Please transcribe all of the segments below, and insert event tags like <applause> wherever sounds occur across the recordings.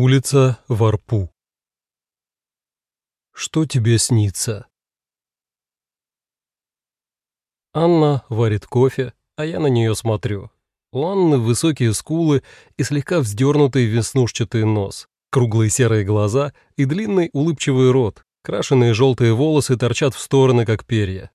Улица Варпу. Что тебе снится? Анна варит кофе, а я на нее смотрю. У Анны высокие скулы и слегка вздернутый веснушчатый нос, круглые серые глаза и длинный улыбчивый рот, крашеные желтые волосы торчат в стороны, как перья.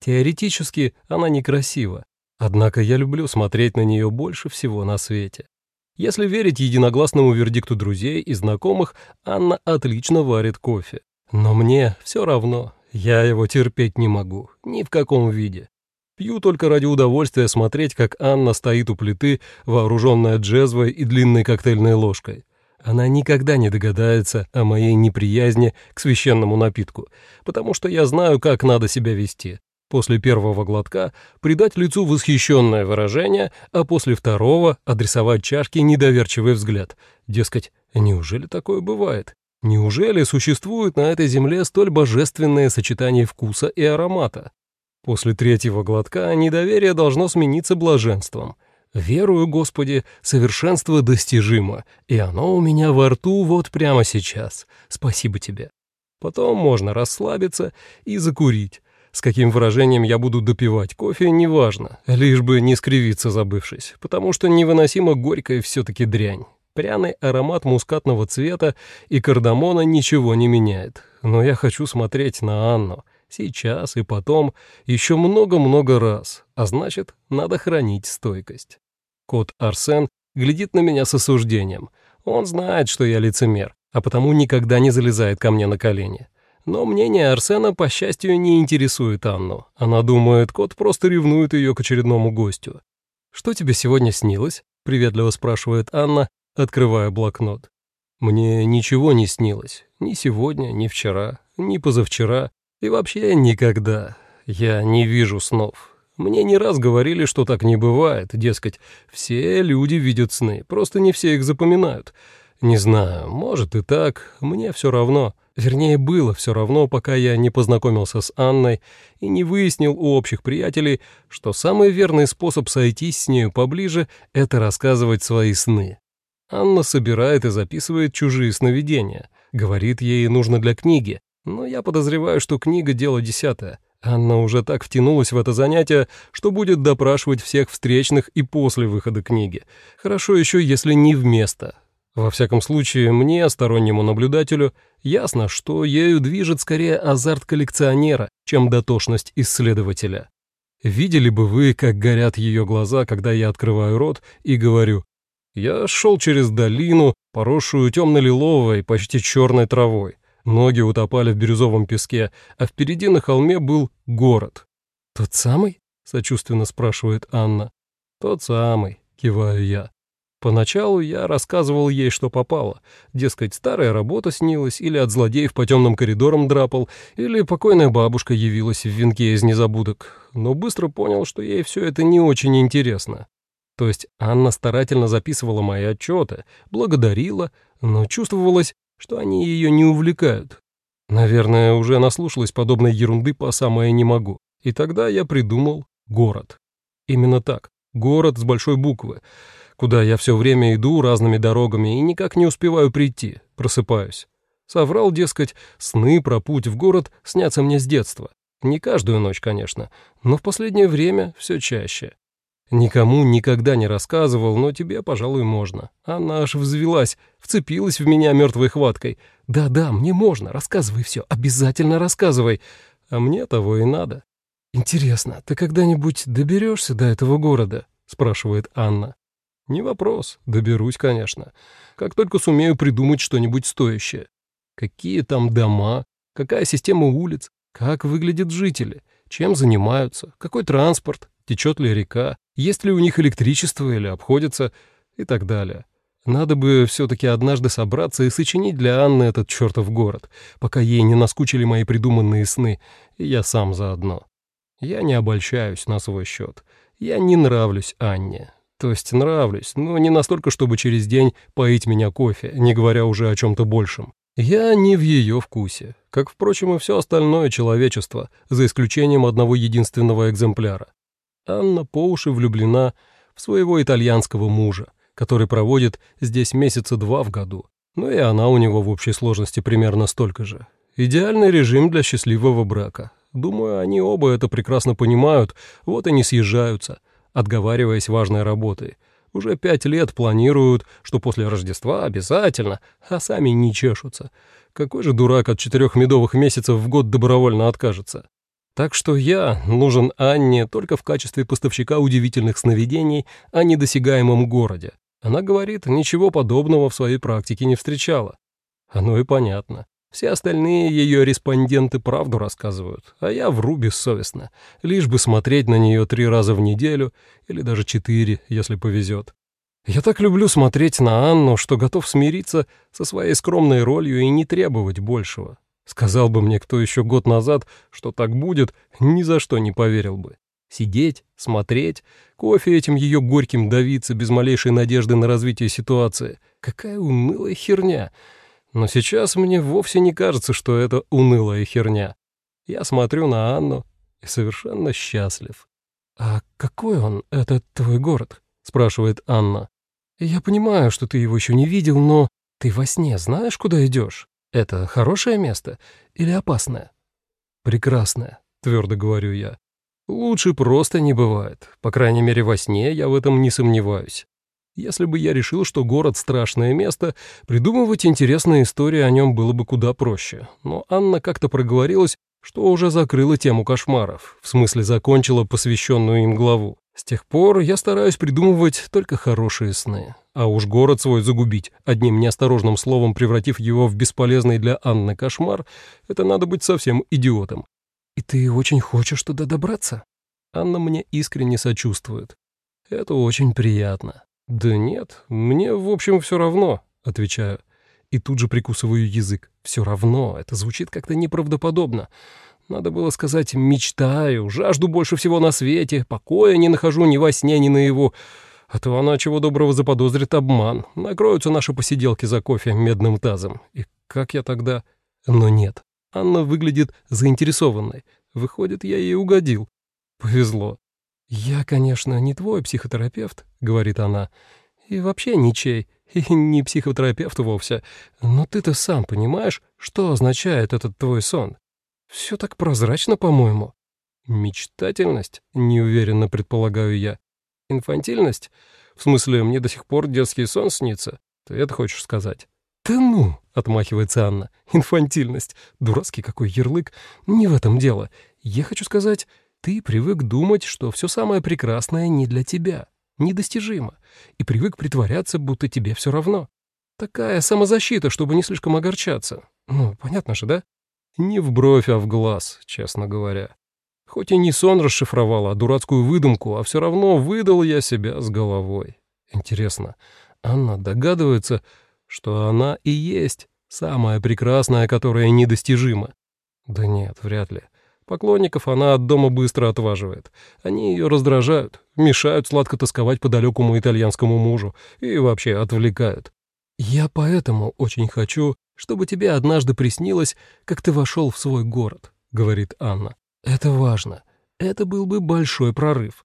Теоретически она некрасива, однако я люблю смотреть на нее больше всего на свете. Если верить единогласному вердикту друзей и знакомых, Анна отлично варит кофе. Но мне все равно, я его терпеть не могу, ни в каком виде. Пью только ради удовольствия смотреть, как Анна стоит у плиты, вооруженная джезвой и длинной коктейльной ложкой. Она никогда не догадается о моей неприязни к священному напитку, потому что я знаю, как надо себя вести. После первого глотка придать лицу восхищенное выражение, а после второго адресовать чашке недоверчивый взгляд. Дескать, неужели такое бывает? Неужели существует на этой земле столь божественное сочетание вкуса и аромата? После третьего глотка недоверие должно смениться блаженством. Верую, Господи, совершенство достижимо, и оно у меня во рту вот прямо сейчас. Спасибо тебе. Потом можно расслабиться и закурить с каким выражением я буду допивать кофе, неважно, лишь бы не скривиться забывшись, потому что невыносимо горькая все-таки дрянь. Пряный аромат мускатного цвета и кардамона ничего не меняет. Но я хочу смотреть на Анну. Сейчас и потом, еще много-много раз. А значит, надо хранить стойкость. Кот Арсен глядит на меня с осуждением. Он знает, что я лицемер, а потому никогда не залезает ко мне на колени. Но мнение Арсена, по счастью, не интересует Анну. Она думает, кот просто ревнует ее к очередному гостю. «Что тебе сегодня снилось?» — приветливо спрашивает Анна, открывая блокнот. «Мне ничего не снилось. Ни сегодня, ни вчера, ни позавчера. И вообще никогда. Я не вижу снов. Мне не раз говорили, что так не бывает. Дескать, все люди видят сны, просто не все их запоминают. Не знаю, может и так, мне все равно». Вернее, было все равно, пока я не познакомился с Анной и не выяснил у общих приятелей, что самый верный способ сойтись с нею поближе — это рассказывать свои сны. Анна собирает и записывает чужие сновидения. Говорит, ей нужно для книги. Но я подозреваю, что книга — дело десятое. Анна уже так втянулась в это занятие, что будет допрашивать всех встречных и после выхода книги. Хорошо еще, если не вместо. Во всяком случае, мне, стороннему наблюдателю, ясно, что ею движет скорее азарт коллекционера, чем дотошность исследователя. Видели бы вы, как горят ее глаза, когда я открываю рот и говорю «Я шел через долину, поросшую темно-лиловой, почти черной травой. Ноги утопали в бирюзовом песке, а впереди на холме был город». «Тот самый?» — сочувственно спрашивает Анна. «Тот самый», — киваю я. Поначалу я рассказывал ей, что попало. Дескать, старая работа снилась, или от злодеев по темным коридорам драпал, или покойная бабушка явилась в венке из незабудок. Но быстро понял, что ей все это не очень интересно. То есть Анна старательно записывала мои отчеты, благодарила, но чувствовалось, что они ее не увлекают. Наверное, уже наслушалась подобной ерунды по самое не могу. И тогда я придумал город. Именно так, город с большой буквы куда я все время иду разными дорогами и никак не успеваю прийти, просыпаюсь. Соврал, дескать, сны про путь в город снятся мне с детства. Не каждую ночь, конечно, но в последнее время все чаще. Никому никогда не рассказывал, но тебе, пожалуй, можно. Она аж взвелась, вцепилась в меня мертвой хваткой. Да-да, мне можно, рассказывай все, обязательно рассказывай. А мне того и надо. «Интересно, ты когда-нибудь доберешься до этого города?» — спрашивает Анна. Не вопрос, доберусь, конечно. Как только сумею придумать что-нибудь стоящее. Какие там дома, какая система улиц, как выглядят жители, чем занимаются, какой транспорт, течет ли река, есть ли у них электричество или обходится и так далее. Надо бы все-таки однажды собраться и сочинить для Анны этот чертов город, пока ей не наскучили мои придуманные сны, и я сам заодно. Я не обольщаюсь на свой счет. Я не нравлюсь Анне, то есть нравлюсь, но не настолько, чтобы через день поить меня кофе, не говоря уже о чем-то большем. Я не в ее вкусе, как, впрочем, и все остальное человечество, за исключением одного единственного экземпляра. Анна по уши влюблена в своего итальянского мужа, который проводит здесь месяца два в году. Но и она у него в общей сложности примерно столько же. Идеальный режим для счастливого брака. Думаю, они оба это прекрасно понимают, вот и не съезжаются, отговариваясь важной работой. Уже пять лет планируют, что после Рождества обязательно, а сами не чешутся. Какой же дурак от четырех медовых месяцев в год добровольно откажется? Так что я нужен Анне только в качестве поставщика удивительных сновидений о недосягаемом городе. Она говорит, ничего подобного в своей практике не встречала. Оно и понятно. Все остальные ее респонденты правду рассказывают, а я вру бессовестно, лишь бы смотреть на нее три раза в неделю или даже четыре, если повезет. Я так люблю смотреть на Анну, что готов смириться со своей скромной ролью и не требовать большего. Сказал бы мне кто еще год назад, что так будет, ни за что не поверил бы. Сидеть, смотреть, кофе этим ее горьким давиться без малейшей надежды на развитие ситуации. Какая унылая херня. Но сейчас мне вовсе не кажется, что это унылая херня. Я смотрю на Анну и совершенно счастлив. «А какой он, этот твой город?» — спрашивает Анна. «Я понимаю, что ты его еще не видел, но ты во сне знаешь, куда идешь? Это хорошее место или опасное? Прекрасное, твердо говорю я. Лучше просто не бывает. По крайней мере, во сне я в этом не сомневаюсь. Если бы я решил, что город — страшное место, придумывать интересные истории о нем было бы куда проще. Но Анна как-то проговорилась, что уже закрыла тему кошмаров, в смысле закончила посвященную им главу. С тех пор я стараюсь придумывать только хорошие сны. А уж город свой загубить, одним неосторожным словом превратив его в бесполезный для Анны кошмар, это надо быть совсем идиотом. «И ты очень хочешь туда добраться?» Анна мне искренне сочувствует. «Это очень приятно». «Да нет, мне, в общем, все равно», — отвечаю. И тут же прикусываю язык. «Все равно, это звучит как-то неправдоподобно». Надо было сказать «мечтаю», «жажду больше всего на свете», «покоя не нахожу ни во сне, ни наяву». А то она чего доброго заподозрит обман. Накроются наши посиделки за кофе медным тазом. И как я тогда... Но нет. Анна выглядит заинтересованной. Выходит, я ей угодил. Повезло. «Я, конечно, не твой психотерапевт», — говорит она, — «и вообще ничей, <laughs> и не психотерапевт вовсе, но ты-то сам понимаешь, что означает этот твой сон. Все так прозрачно, по-моему. Мечтательность, неуверенно предполагаю я. Инфантильность? В смысле, мне до сих пор детский сон снится? Ты это хочешь сказать? «Да ну!» — отмахивается Анна. «Инфантильность. Дурацкий какой ярлык. Не в этом дело. Я хочу сказать, ты привык думать, что все самое прекрасное не для тебя, недостижимо, и привык притворяться, будто тебе все равно. Такая самозащита, чтобы не слишком огорчаться. Ну, понятно же, да? Не в бровь, а в глаз, честно говоря. Хоть и не сон расшифровал, а дурацкую выдумку, а все равно выдал я себя с головой. Интересно, Анна догадывается, что она и есть самая прекрасная, которая недостижима? Да нет, вряд ли. Поклонников она от дома быстро отваживает. Они ее раздражают, мешают сладко тосковать по далекому итальянскому мужу и вообще отвлекают. Я поэтому очень хочу чтобы тебе однажды приснилось, как ты вошел в свой город», — говорит Анна. «Это важно. Это был бы большой прорыв».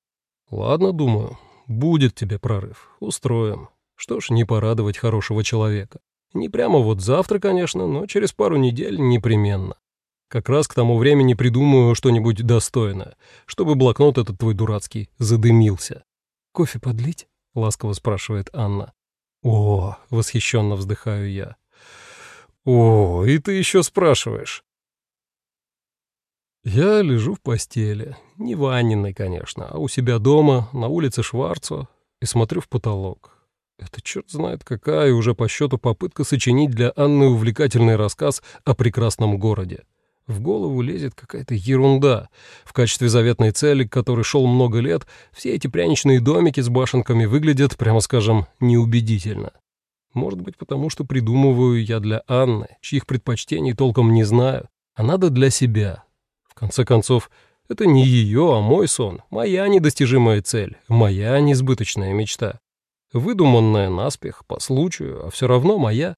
«Ладно, думаю, будет тебе прорыв. Устроим. Что ж, не порадовать хорошего человека. Не прямо вот завтра, конечно, но через пару недель непременно. Как раз к тому времени придумаю что-нибудь достойное, чтобы блокнот этот твой дурацкий задымился». «Кофе подлить?» — ласково спрашивает Анна. «О!» — восхищенно вздыхаю я. «О, и ты еще спрашиваешь?» Я лежу в постели, не в Анниной, конечно, а у себя дома, на улице Шварцо, и смотрю в потолок. Это черт знает какая уже по счету попытка сочинить для Анны увлекательный рассказ о прекрасном городе. В голову лезет какая-то ерунда. В качестве заветной цели, к которой шел много лет, все эти пряничные домики с башенками выглядят, прямо скажем, неубедительно. Может быть, потому что придумываю я для Анны, чьих предпочтений толком не знаю, а надо для себя. В конце концов, это не ее, а мой сон, моя недостижимая цель, моя несбыточная мечта. Выдуманная наспех, по случаю, а все равно моя.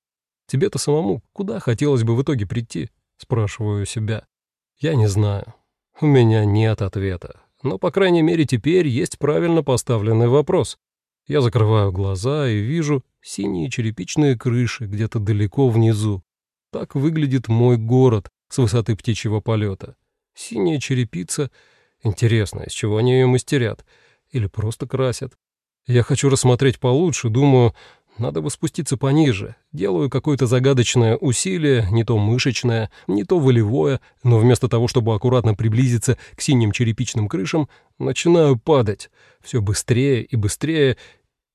Тебе-то самому куда хотелось бы в итоге прийти? Спрашиваю себя. Я не знаю. У меня нет ответа. Но, по крайней мере, теперь есть правильно поставленный вопрос. Я закрываю глаза и вижу, Синие черепичные крыши где-то далеко внизу. Так выглядит мой город с высоты птичьего полета. Синяя черепица. Интересно, из чего они ее мастерят? Или просто красят? Я хочу рассмотреть получше, думаю, надо бы спуститься пониже. Делаю какое-то загадочное усилие, не то мышечное, не то волевое, но вместо того, чтобы аккуратно приблизиться к синим черепичным крышам, начинаю падать. Все быстрее и быстрее,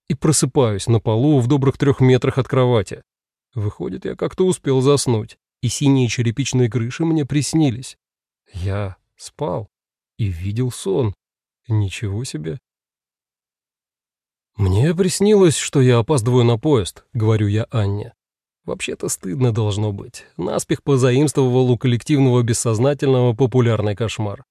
и просыпаюсь на полу в добрых трех метрах от кровати. Выходит, я как-то успел заснуть, и синие черепичные крыши мне приснились. Я спал и видел сон. Ничего себе. «Мне приснилось, что я опаздываю на поезд», — говорю я Анне. Вообще-то стыдно должно быть. Наспех позаимствовал у коллективного бессознательного популярный кошмар.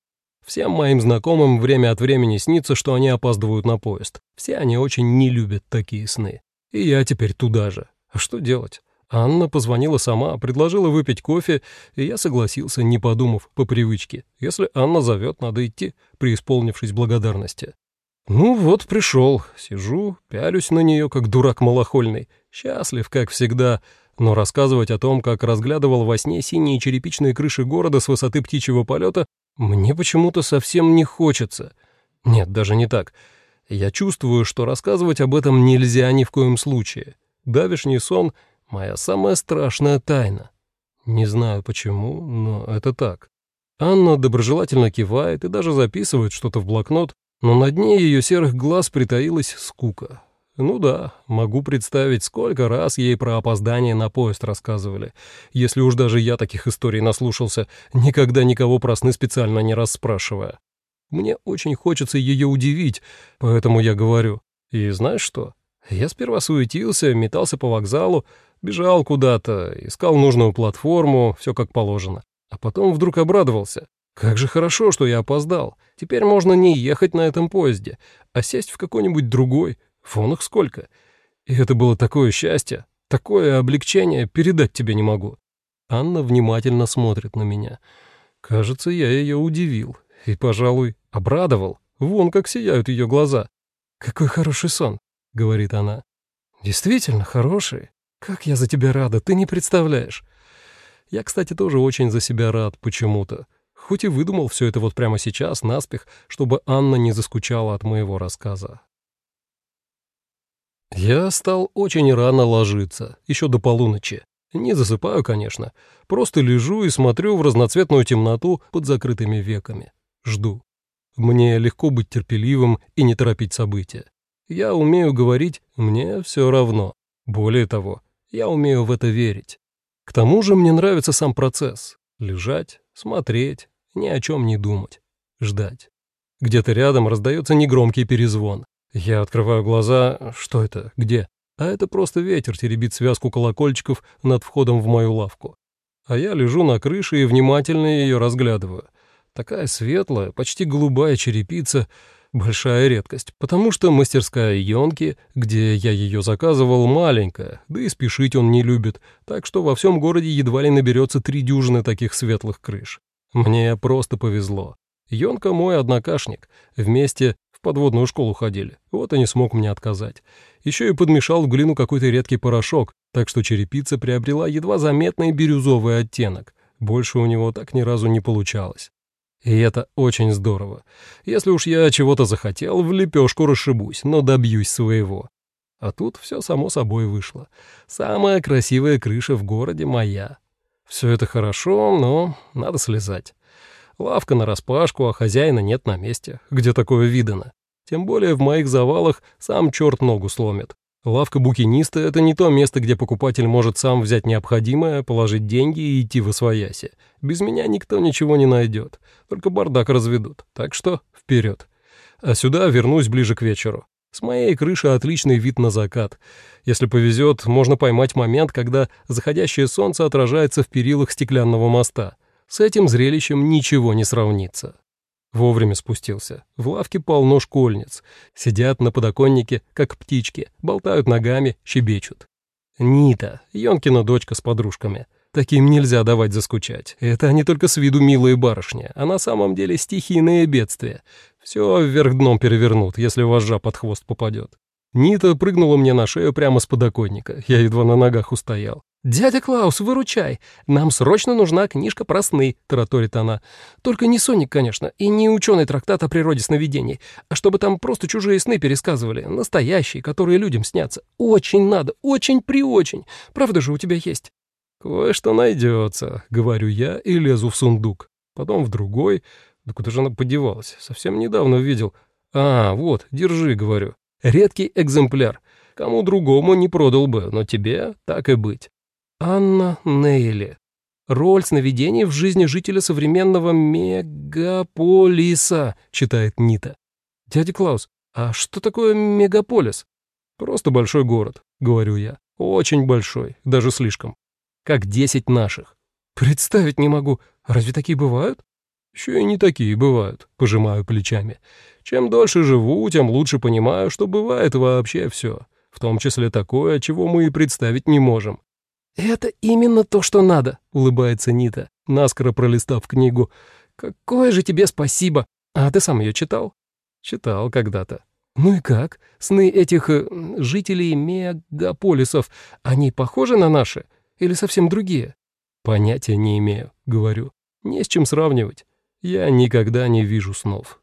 Всем моим знакомым время от времени снится, что они опаздывают на поезд. Все они очень не любят такие сны. И я теперь туда же. А что делать? Анна позвонила сама, предложила выпить кофе, и я согласился, не подумав, по привычке. Если Анна зовет, надо идти, преисполнившись благодарности. Ну вот, пришел, сижу, пялюсь на нее, как дурак малохольный, счастлив, как всегда, но рассказывать о том, как разглядывал во сне синие черепичные крыши города с высоты птичьего полета, мне почему-то совсем не хочется. Нет, даже не так. Я чувствую, что рассказывать об этом нельзя ни в коем случае. Давишний сон Моя самая страшная тайна. Не знаю почему, но это так. Анна доброжелательно кивает и даже записывает что-то в блокнот, но на дне ее серых глаз притаилась скука. Ну да, могу представить, сколько раз ей про опоздание на поезд рассказывали. Если уж даже я таких историй наслушался, никогда никого про сны специально не расспрашивая. Мне очень хочется ее удивить, поэтому я говорю. И знаешь что? Я сперва суетился, метался по вокзалу, Бежал куда-то, искал нужную платформу, все как положено. А потом вдруг обрадовался. Как же хорошо, что я опоздал. Теперь можно не ехать на этом поезде, а сесть в какой-нибудь другой. Вон их сколько. И это было такое счастье, такое облегчение, передать тебе не могу. Анна внимательно смотрит на меня. Кажется, я ее удивил и, пожалуй, обрадовал. Вон как сияют ее глаза. «Какой хороший сон», — говорит она. «Действительно хороший. «Как я за тебя рада, ты не представляешь!» Я, кстати, тоже очень за себя рад почему-то. Хоть и выдумал все это вот прямо сейчас, наспех, чтобы Анна не заскучала от моего рассказа. Я стал очень рано ложиться, еще до полуночи. Не засыпаю, конечно. Просто лежу и смотрю в разноцветную темноту под закрытыми веками. Жду. Мне легко быть терпеливым и не торопить события. Я умею говорить «мне все равно». Более того, я умею в это верить. К тому же мне нравится сам процесс. Лежать, смотреть, ни о чем не думать, ждать. Где-то рядом раздается негромкий перезвон. Я открываю глаза. Что это? Где? А это просто ветер теребит связку колокольчиков над входом в мою лавку. А я лежу на крыше и внимательно ее разглядываю. Такая светлая, почти голубая черепица — Большая редкость, потому что мастерская Йонки, где я ее заказывал, маленькая, да и спешить он не любит, так что во всем городе едва ли наберется три дюжины таких светлых крыш. Мне просто повезло. Йонка мой однокашник, вместе в подводную школу ходили, вот и не смог мне отказать. Еще и подмешал в глину какой-то редкий порошок, так что черепица приобрела едва заметный бирюзовый оттенок. Больше у него так ни разу не получалось. И это очень здорово. Если уж я чего-то захотел, в лепешку расшибусь, но добьюсь своего. А тут все само собой вышло. Самая красивая крыша в городе моя. Все это хорошо, но надо слезать. Лавка нараспашку, а хозяина нет на месте. Где такое видано? Тем более в моих завалах сам черт ногу сломит. Лавка букиниста — это не то место, где покупатель может сам взять необходимое, положить деньги и идти в освояси. Без меня никто ничего не найдет, только бардак разведут, так что вперед. А сюда вернусь ближе к вечеру. С моей крыши отличный вид на закат. Если повезет, можно поймать момент, когда заходящее солнце отражается в перилах стеклянного моста. С этим зрелищем ничего не сравнится. Вовремя спустился. В лавке полно школьниц. Сидят на подоконнике, как птички, болтают ногами, щебечут. Нита, Йонкина дочка с подружками. Таким нельзя давать заскучать. Это они только с виду милые барышни, а на самом деле стихийные бедствия. Все вверх дном перевернут, если вожжа под хвост попадет. Нита прыгнула мне на шею прямо с подоконника. Я едва на ногах устоял. «Дядя Клаус, выручай! Нам срочно нужна книжка про сны», — тараторит она. «Только не Соник, конечно, и не ученый трактат о природе сновидений, а чтобы там просто чужие сны пересказывали, настоящие, которые людям снятся. Очень надо, очень-преочень. Правда же у тебя есть?» «Кое-что найдется», — говорю я и лезу в сундук. Потом в другой. Да куда же она подевалась? Совсем недавно видел. «А, вот, держи», — говорю. «Редкий экземпляр. Кому другому не продал бы, но тебе так и быть». Анна Нейли. Роль сновидений в жизни жителя современного мегаполиса, читает Нита. Дядя Клаус, а что такое мегаполис? Просто большой город, говорю я. Очень большой, даже слишком. Как десять наших. Представить не могу. Разве такие бывают? Еще и не такие бывают, пожимаю плечами. Чем дольше живу, тем лучше понимаю, что бывает вообще все, в том числе такое, чего мы и представить не можем. «Это именно то, что надо», — улыбается Нита, наскоро пролистав книгу. «Какое же тебе спасибо! А ты сам ее читал?» «Читал когда-то». «Ну и как? Сны этих э, жителей мегаполисов, они похожи на наши или совсем другие?» «Понятия не имею», — говорю. «Не с чем сравнивать. Я никогда не вижу снов».